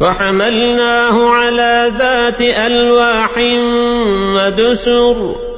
وحملناه على ذات ألواح ودسر.